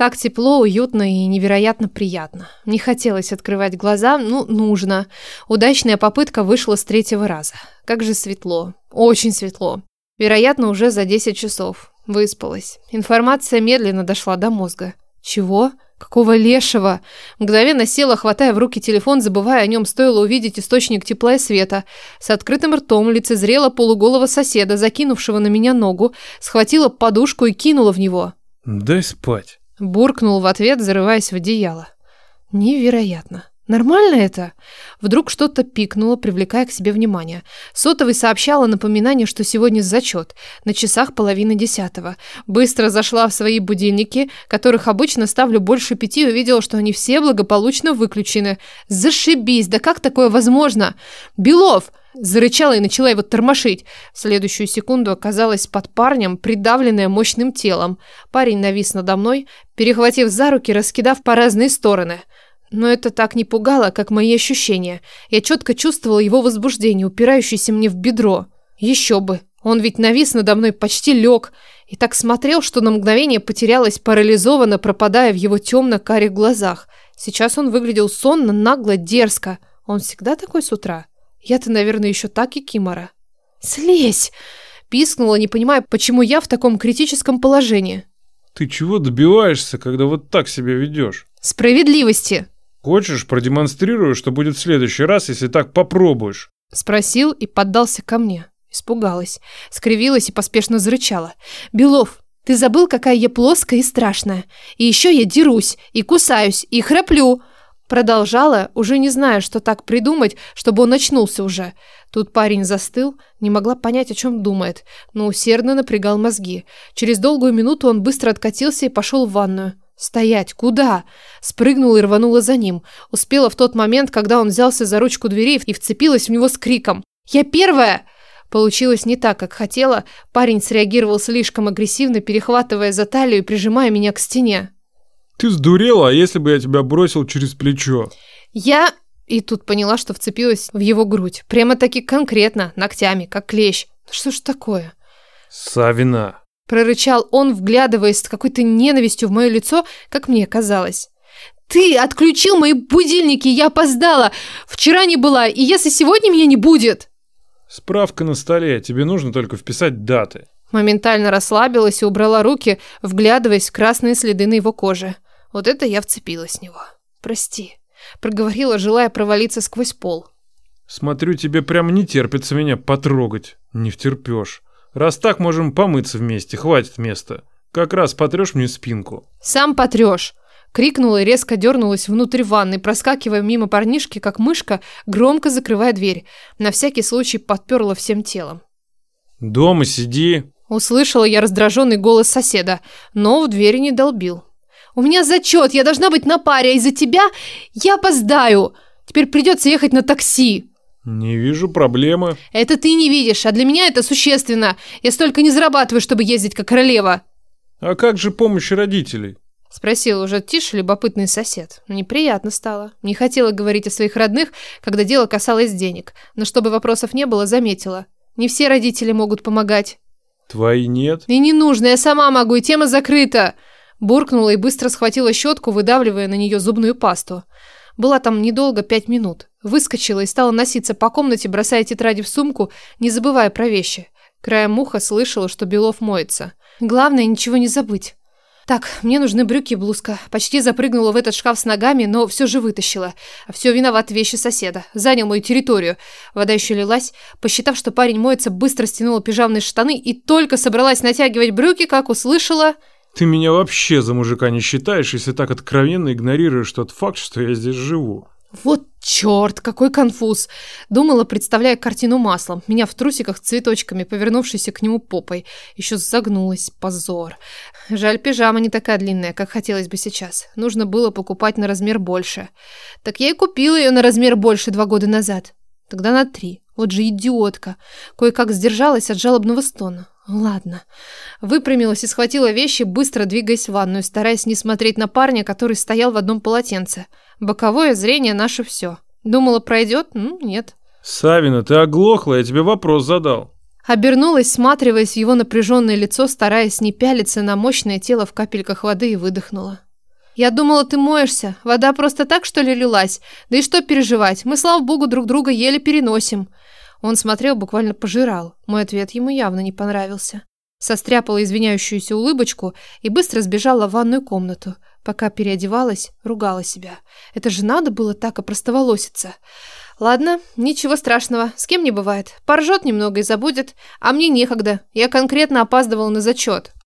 Так тепло, уютно и невероятно приятно. Не хотелось открывать глаза, ну, нужно. Удачная попытка вышла с третьего раза. Как же светло. Очень светло. Вероятно, уже за 10 часов. Выспалась. Информация медленно дошла до мозга. Чего? Какого лешего? Мгновенно села, хватая в руки телефон, забывая о нем, стоило увидеть источник тепла и света. С открытым ртом лицезрела полуголого соседа, закинувшего на меня ногу, схватила подушку и кинула в него. «Дай спать». Буркнул в ответ, зарываясь в одеяло. Невероятно. Нормально это? Вдруг что-то пикнуло, привлекая к себе внимание. Сотовый сообщала напоминание, что сегодня зачет. На часах половина десятого. Быстро зашла в свои будильники, которых обычно ставлю больше пяти, и увидела, что они все благополучно выключены. Зашибись, да как такое возможно? Белов! Зарычала и начала его тормошить. В следующую секунду оказалась под парнем, придавленная мощным телом. Парень навис надо мной, перехватив за руки, раскидав по разные стороны. Но это так не пугало, как мои ощущения. Я четко чувствовала его возбуждение, упирающееся мне в бедро. Еще бы. Он ведь навис надо мной, почти лег. И так смотрел, что на мгновение потерялась парализованно, пропадая в его темно-карих глазах. Сейчас он выглядел сонно, нагло, дерзко. Он всегда такой с утра? Я-то, наверное, еще так и кимора. «Слезь!» Пискнула, не понимая, почему я в таком критическом положении. «Ты чего добиваешься, когда вот так себя ведешь?» «Справедливости!» Хочешь, продемонстрирую, что будет в следующий раз, если так попробуешь?» Спросил и поддался ко мне. Испугалась, скривилась и поспешно зарычала. «Белов, ты забыл, какая я плоская и страшная? И еще я дерусь, и кусаюсь, и храплю!» Продолжала, уже не зная, что так придумать, чтобы он очнулся уже. Тут парень застыл, не могла понять, о чем думает, но усердно напрягал мозги. Через долгую минуту он быстро откатился и пошел в ванную. «Стоять! Куда?» Спрыгнула и рванула за ним. Успела в тот момент, когда он взялся за ручку двери и вцепилась в него с криком. «Я первая!» Получилось не так, как хотела. Парень среагировал слишком агрессивно, перехватывая за талию и прижимая меня к стене. «Ты сдурела, а если бы я тебя бросил через плечо?» «Я...» И тут поняла, что вцепилась в его грудь. Прямо-таки конкретно, ногтями, как клещ. Что ж такое? «Савина!» Прорычал он, вглядываясь с какой-то ненавистью в мое лицо, как мне казалось. «Ты отключил мои будильники, я опоздала! Вчера не была, и если сегодня меня не будет...» «Справка на столе, тебе нужно только вписать даты». Моментально расслабилась и убрала руки, вглядываясь в красные следы на его коже. Вот это я вцепилась в него. «Прости», — проговорила, желая провалиться сквозь пол. «Смотрю, тебе прям не терпится меня потрогать. Не втерпешь. Раз так, можем помыться вместе, хватит места. Как раз потрешь мне спинку. Сам потрешь. Крикнула и резко дернулась внутрь ванны, проскакивая мимо парнишки, как мышка, громко закрывая дверь. На всякий случай подперла всем телом. «Дома сиди!» Услышала я раздраженный голос соседа, но в двери не долбил. «У меня зачет, я должна быть на паре, а из-за тебя я опоздаю! Теперь придется ехать на такси!» «Не вижу проблемы». «Это ты не видишь, а для меня это существенно. Я столько не зарабатываю, чтобы ездить как королева». «А как же помощь родителей?» Спросил уже тише любопытный сосед. Неприятно стало. Не хотела говорить о своих родных, когда дело касалось денег. Но чтобы вопросов не было, заметила. Не все родители могут помогать. Твои нет? И не нужно, я сама могу, и тема закрыта. Буркнула и быстро схватила щетку, выдавливая на нее зубную пасту. Была там недолго, пять минут. Выскочила и стала носиться по комнате, бросая тетради в сумку, не забывая про вещи. Краем уха слышала, что Белов моется. Главное, ничего не забыть. Так, мне нужны брюки и блузка. Почти запрыгнула в этот шкаф с ногами, но все же вытащила. А все виноват вещи соседа. Занял мою территорию. Вода еще лилась. Посчитав, что парень моется, быстро стянула пижамные штаны и только собралась натягивать брюки, как услышала... Ты меня вообще за мужика не считаешь, если так откровенно игнорируешь тот факт, что я здесь живу. Вот черт, какой конфуз. Думала, представляя картину маслом. Меня в трусиках цветочками, повернувшейся к нему попой. Еще загнулась. Позор. Жаль, пижама не такая длинная, как хотелось бы сейчас. Нужно было покупать на размер больше. Так я и купила ее на размер больше два года назад. Тогда на три. Вот же идиотка. Кое-как сдержалась от жалобного стона. Ладно. Выпрямилась и схватила вещи, быстро двигаясь в ванную, стараясь не смотреть на парня, который стоял в одном полотенце. Боковое зрение наше все. Думала, пройдет? Ну, нет. Савина, ты оглохла, я тебе вопрос задал. Обернулась, сматриваясь в его напряженное лицо, стараясь не пялиться на мощное тело в капельках воды и выдохнула. Я думала, ты моешься. Вода просто так, что ли, лилась? Да и что переживать? Мы, слава богу, друг друга еле переносим. Он смотрел, буквально пожирал. Мой ответ ему явно не понравился. Состряпала извиняющуюся улыбочку и быстро сбежала в ванную комнату. Пока переодевалась, ругала себя. Это же надо было так опростоволоситься. Ладно, ничего страшного, с кем не бывает. Поржет немного и забудет, а мне некогда. Я конкретно опаздывала на зачет.